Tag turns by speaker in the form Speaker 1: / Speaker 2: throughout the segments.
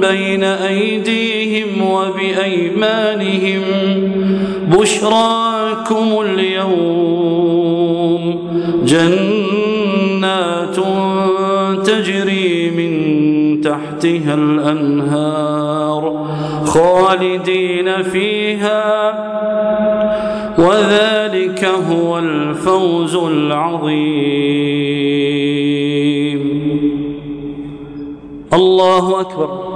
Speaker 1: بين أيديهم وبأيمانهم بشراكم اليوم جنات تجري من تحتها الأنهار خالدين فيها وذلك هو الفوز العظيم. الله أكبر.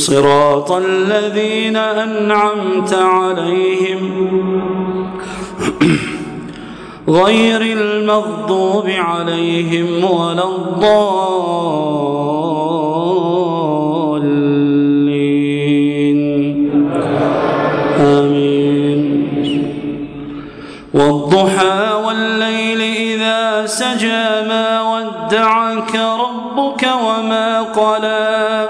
Speaker 1: صراط الذين أنعمت عليهم غير المغضوب عليهم ولا الضالين. آمين. والضحى والليل إذا سجى ما ودعك ربك وما قلى.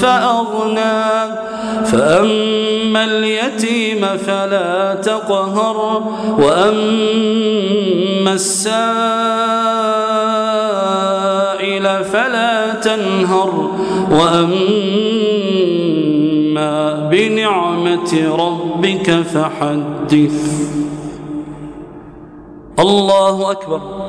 Speaker 1: فأغنى. فأما اليتيم فلا تقهر وأما السائل فلا تنهر وأما بنعمة ربك فحدث. الله أكبر.